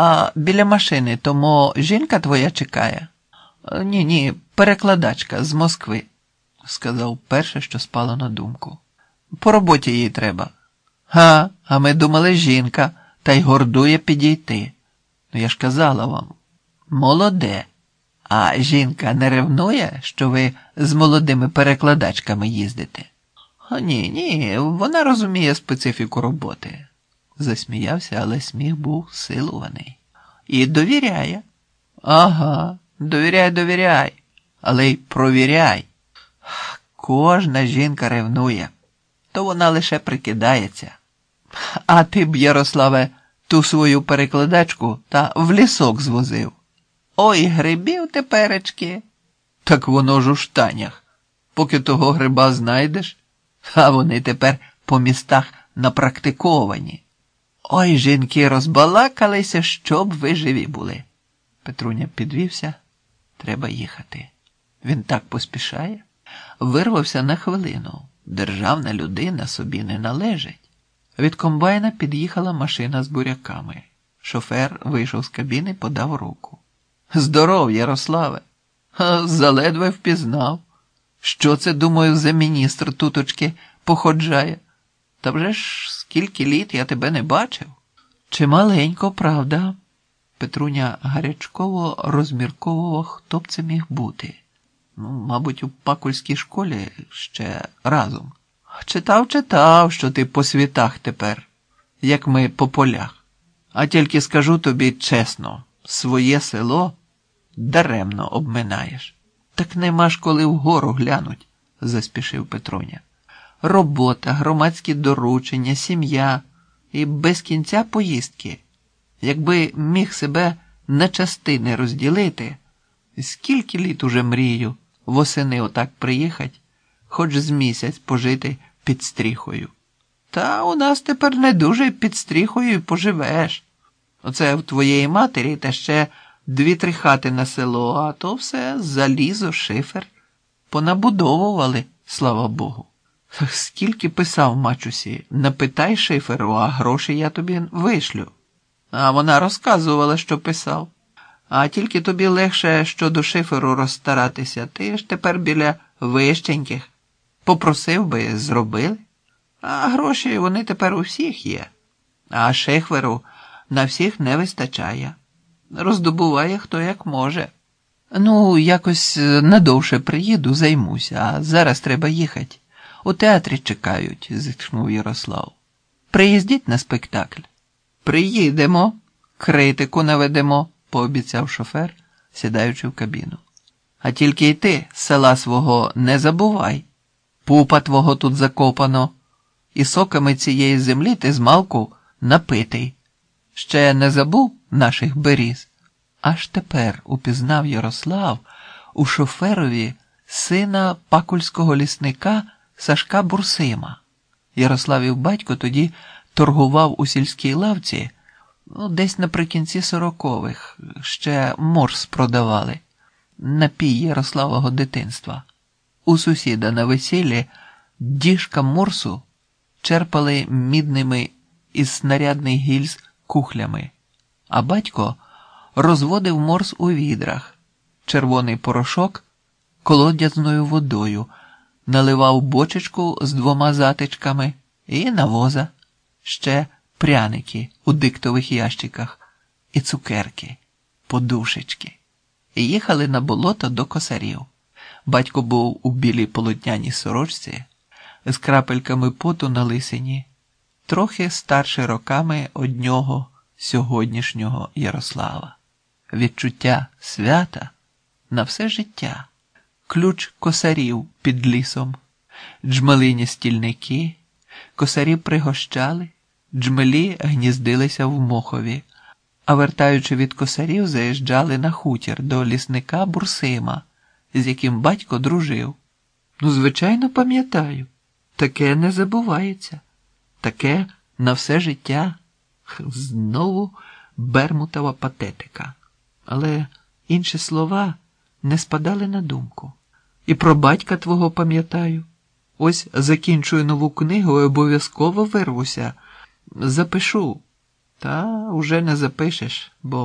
А біля машини тому жінка твоя чекає? Ні, ні, перекладачка з Москви, сказав перше, що спало на думку. По роботі їй треба. Га, а ми думали, жінка, та й гордує підійти. Ну, я ж казала вам, молоде. А жінка не ревнує, що ви з молодими перекладачками їздите? Ні, ні, вона розуміє специфіку роботи. Засміявся, але сміх був силуваний. І довіряє. Ага, довіряй, довіряй, але й провіряй. Кожна жінка ревнує, то вона лише прикидається. А ти б, Ярославе, ту свою перекладачку та в лісок звозив. Ой, грибів теперечки. Так воно ж у штанях. Поки того гриба знайдеш, а вони тепер по містах напрактиковані. Ой, жінки розбалакалися, щоб ви живі були. Петруня підвівся. Треба їхати. Він так поспішає. Вирвався на хвилину. Державна людина собі не належить. Від комбайна під'їхала машина з буряками. Шофер вийшов з кабіни, подав руку. Здоров, Ярославе. Заледве впізнав. Що це, думаю, за міністр туточки походжає? Та вже ж скільки літ я тебе не бачив? Чималенько, правда? Петруня гарячково розмірковував, хто б це міг бути. Ну, мабуть, у пакульській школі ще разом. Читав, читав, що ти по світах тепер, як ми по полях. А тільки скажу тобі чесно, своє село даремно обминаєш. Так нема ж коли вгору глянуть, заспішив Петруня. Робота, громадські доручення, сім'я і без кінця поїздки. Якби міг себе на частини розділити, скільки літ уже мрію восени отак приїхать, хоч з місяць пожити під стріхою. Та у нас тепер не дуже під стріхою і поживеш. Оце в твоєї матері та ще дві-три хати на село, а то все залізо, шифер. Понабудовували, слава Богу. Скільки писав мачусі, напитай шиферу, а гроші я тобі вишлю. А вона розказувала, що писав. А тільки тобі легше щодо шиферу розстаратися. Ти ж тепер біля вищеньких. Попросив би, зробили. А гроші вони тепер у всіх є. А шиферу на всіх не вистачає. Роздобуває хто як може. Ну, якось надовше приїду, займуся, а зараз треба їхати. У театрі чекають, зітхнув Ярослав. Приїздіть на спектакль. Приїдемо, критику наведемо, пообіцяв шофер, сідаючи в кабіну. А тільки й ти села свого не забувай. Пупа твого тут закопано, і соками цієї землі ти змалку напитий. Ще не забув наших беріз. Аж тепер упізнав Ярослав у шоферові сина пакульського лісника Сашка Бурсима. Ярославів батько тоді торгував у сільській лавці, ну, десь наприкінці сорокових, ще морс продавали, напій Ярославого дитинства. У сусіда на весіллі діжка морсу черпали мідними із снарядних гільз кухлями, а батько розводив морс у відрах, червоний порошок колодязною водою, наливав бочечку з двома затичками і навоза, ще пряники у диктових ящиках, і цукерки, подушечки. І їхали на болото до косарів. Батько був у білій полотняній сорочці з крапельками поту на лисині, трохи старший роками однього сьогоднішнього Ярослава. Відчуття свята на все життя, ключ косарів під лісом, джмелині стільники, косарі пригощали, джмелі гніздилися в мохові, а вертаючи від косарів, заїжджали на хутір до лісника Бурсима, з яким батько дружив. Ну, звичайно, пам'ятаю, таке не забувається, таке на все життя. Знову Бермутова патетика. Але інші слова не спадали на думку. І про батька твого пам'ятаю. Ось закінчую нову книгу і обов'язково вирвуся. Запишу. Та уже не запишеш, бо